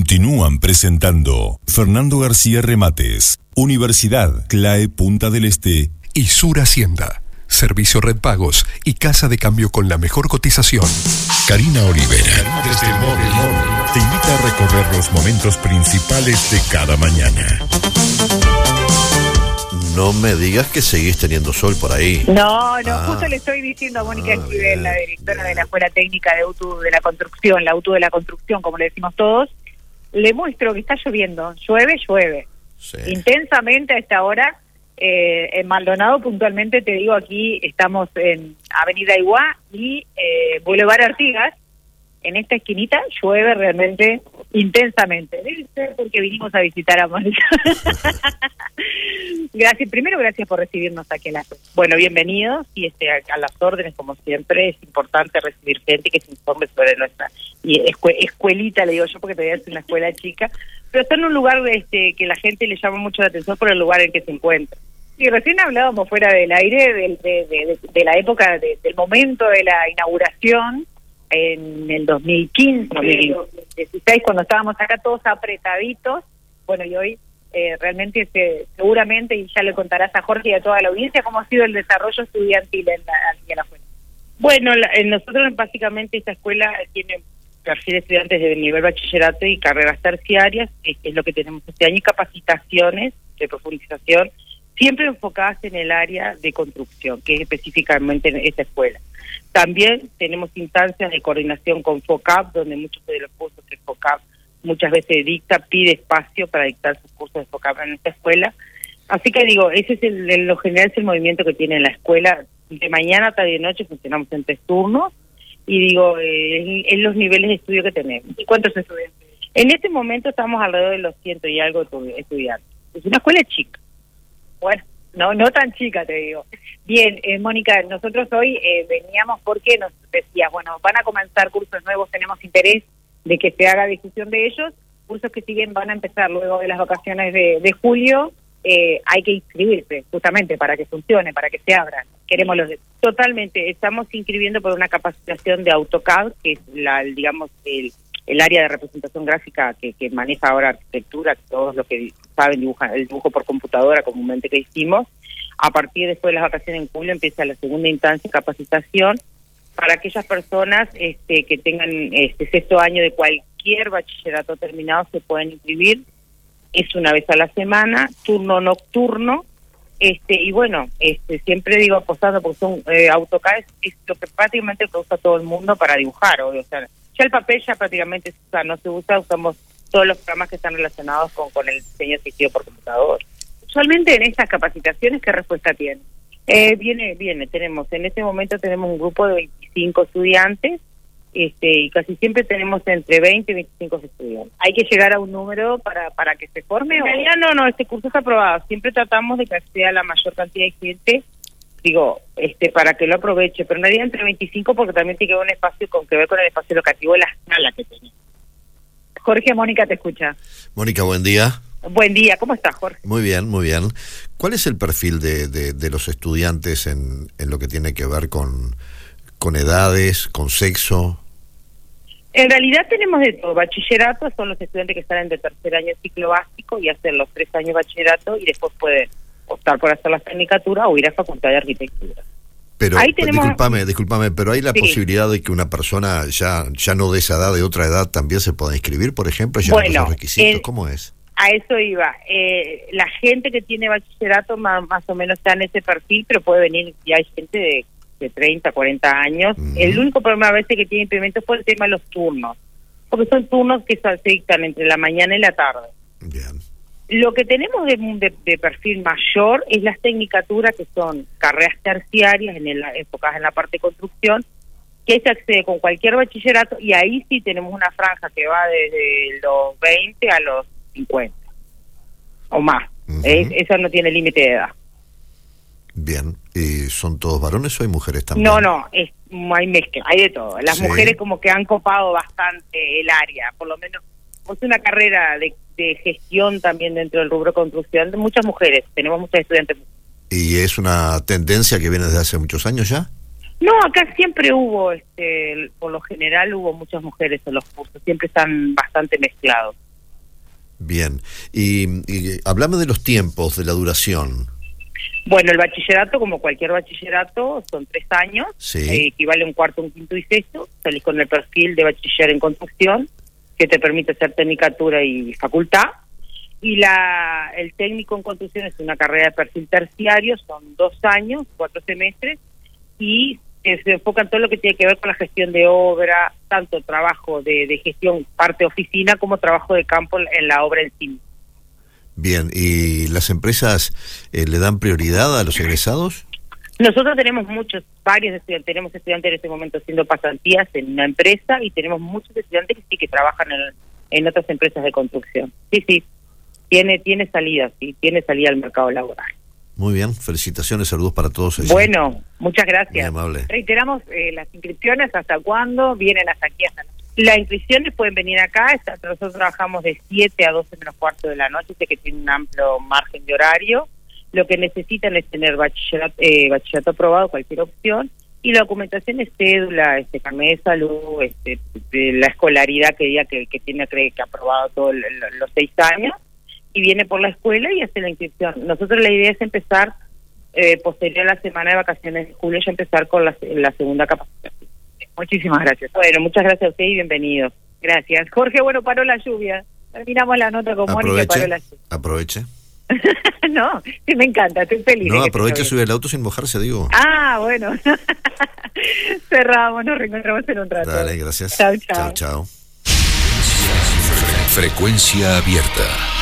Continúan presentando Fernando García Remates, Universidad CLAE Punta del Este y Sur Hacienda. Servicio Red Pagos y Casa de Cambio con la mejor cotización. Karina Olivera, desde el móvil, te invita a recorrer los momentos principales de cada mañana. No me digas que seguís teniendo sol por ahí. No, no, Ah. justo le estoy diciendo a Mónica Ah, Esquivel, la directora bien. de la Escuela Técnica de Auto de la Construcción, la Auto de la Construcción, como le decimos todos, le muestro que está lloviendo. Llueve, llueve. Sí. Intensamente a esta hora. Eh, en Maldonado, puntualmente, te digo, aquí estamos en Avenida Iguá y eh, Boulevard Artigas. En esta esquinita llueve realmente intensamente. Debe ser porque vinimos a visitar a Mónica. gracias, primero gracias por recibirnos aquí en la Bueno, bienvenidos y este a, las órdenes como siempre es importante recibir gente que se informe sobre nuestra y escue- escuelita le digo yo porque todavía es una escuela chica, pero está en un lugar este que la gente le llama mucho la atención por el lugar en que se encuentra. Y recién hablábamos fuera del aire de, de- de- de la época de- del momento de la inauguración en el 2015, 2016, cuando estábamos acá todos apretaditos. Bueno, y hoy eh, realmente este, seguramente, y ya le contarás a Jorge y a toda la audiencia, cómo ha sido el desarrollo estudiantil en la, en la escuela. Bueno, la- nosotros básicamente esta escuela tiene perfil de estudiantes de nivel bachillerato y carreras terciarias, es lo que tenemos este año, y capacitaciones de profundización, siempre enfocadas en el área de construcción, que es específicamente en esta escuela. También tenemos instancias de coordinación con FOCAP, donde muchos de los cursos que FOCAP muchas veces dicta, pide espacio para dictar sus cursos de FOCAP en esta escuela. Así que digo, ese es el, en lo general es el movimiento que tiene la escuela. De mañana hasta de noche funcionamos en tres turnos y digo, eh, en, en los niveles de estudio que tenemos. ¿Y cuántos estudiantes? En este momento estamos alrededor de los ciento y algo estu- estudiantes. Es una escuela chica. Bueno, no no tan chica, te digo. Bien, eh, Mónica, nosotros hoy eh, veníamos porque nos decías, bueno, van a comenzar cursos nuevos, tenemos interés de que se haga difusión de ellos, cursos que siguen van a empezar luego de las vacaciones de, de julio, eh, hay que inscribirse justamente para que funcione, para que se abran. Queremos los totalmente, estamos inscribiendo por una capacitación de AutoCAD, que es la, digamos, el, el área de representación gráfica que, maneja ahora arquitectura, todos los que saben dibujar el dibujo por computadora comúnmente que hicimos. A partir después de las vacaciones en julio empieza la segunda instancia de capacitación para aquellas personas este, que tengan este sexto año de cualquier bachillerato terminado se pueden inscribir. Es una vez a la semana, turno nocturno. Este, y bueno, este, siempre digo apostando porque son eh, AutoCAD es, lo que prácticamente usa todo el mundo para dibujar, obvio. O sea, ya el papel ya prácticamente se usa, no se usa, usamos todos los programas que están relacionados con, con el diseño asistido por computador. Usualmente en estas capacitaciones, ¿qué respuesta tiene? Eh, viene, viene, tenemos, en este momento tenemos un grupo de 25 estudiantes este, y casi siempre tenemos entre 20 y 25 estudiantes. ¿Hay que llegar a un número para, para que se forme? En realidad no, no, este curso está aprobado. Siempre tratamos de que sea la mayor cantidad de gente, digo, este para que lo aproveche, pero realidad entre 25 porque también tiene que haber un espacio con que ver con el espacio educativo de la sala que tenemos. Jorge, Mónica te escucha. Mónica, buen día. Buen día, ¿cómo estás, Jorge? Muy bien, muy bien. ¿Cuál es el perfil de, de- de los estudiantes en, en lo que tiene que ver con, con edades, con sexo? En realidad tenemos de todo. Bachillerato son los estudiantes que salen de tercer año de ciclo básico y hacen los tres años de bachillerato y después pueden optar por hacer la tecnicatura o ir a facultad de arquitectura. Pero, Ahí tenemos- discúlpame, discúlpame, pero hay la Sí. posibilidad de que una persona ya, ya no de esa edad, de otra edad, también se pueda inscribir, por ejemplo, ya Bueno, los requisitos. el- ¿Cómo es? A eso iba. Eh, la gente que tiene bachillerato más, más o menos está en ese perfil, pero puede venir, y hay gente de, de 30, 40 años. El único problema a veces que tiene implemento fue el tema de los turnos, porque son turnos que se se dictan entre la mañana y la tarde. Bien. Lo que tenemos de, de- de perfil mayor es las tecnicaturas, que son carreras terciarias en el, enfocadas en la parte de construcción, que se accede con cualquier bachillerato y ahí sí tenemos una franja que va desde los 20 a los 50 o más. Es- esa no tiene límite de edad. Bien. ¿Y son todos varones o hay mujeres también? No, no, es, hay mezcla, hay de todo. Las Sí. mujeres como que han copado bastante el área, por lo menos es una carrera de, de gestión también dentro del rubro construcción muchas mujeres, tenemos muchas estudiantes. ¿Y es una tendencia que viene desde hace muchos años ya? No, acá siempre hubo, este, por lo general hubo muchas mujeres en los cursos, siempre están bastante mezclados. Bien. Y, y hablame de los tiempos, de la duración. Bueno, el bachillerato, como cualquier bachillerato, son tres años, Sí. eh, equivale a un cuarto, un quinto y sexto. Salís con el perfil de bachiller en construcción, que te permite hacer tecnicatura y facultad. Y la el técnico en construcción es una carrera de perfil terciario, son dos años, cuatro semestres, y se enfoca en todo lo que tiene que ver con la gestión de obra, tanto trabajo de, de gestión parte oficina como trabajo de campo en la obra en sí. Bien. ¿Y las empresas eh, le dan prioridad a los egresados? Nosotros tenemos muchos, varios estudiantes, tenemos estudiantes en este momento haciendo pasantías en una empresa y tenemos muchos estudiantes que sí que trabajan en, en otras empresas de construcción. Sí, sí, tiene tiene salida, sí, tiene salida al mercado laboral. Muy bien. Felicitaciones, saludos para todos. allí. Bueno, muchas Muy gracias. amable. Reiteramos eh, las inscripciones, ¿hasta cuándo? Vienen hasta aquí, hasta Las inscripciones pueden venir acá, nosotros trabajamos de 7 a 12 menos cuarto de la noche, sé que tiene un amplio margen de horario. Lo que necesitan es tener bachillerato, eh, bachillerato aprobado, cualquier opción, y la documentación es cédula, este carnet de salud, este, de la escolaridad que diga que, que tiene que, que aprobado todos los seis años, y viene por la escuela y hace la inscripción. Nosotros la idea es empezar eh, posterior a la semana de vacaciones de julio, ya empezar con la, la segunda capacitación. Muchísimas gracias. Bueno, muchas gracias a usted y bienvenido. Gracias. Jorge, bueno, paró la lluvia. Terminamos la nota con Mónica y paró la lluvia. Aproveche. no, sí me encanta, estoy feliz. No, esté subir el auto sin mojarse, digo. Ah, bueno. Cerramos, nos reencontramos en un rato. Dale, gracias. Chao, chao. Chao, chao. Frecuencia abierta.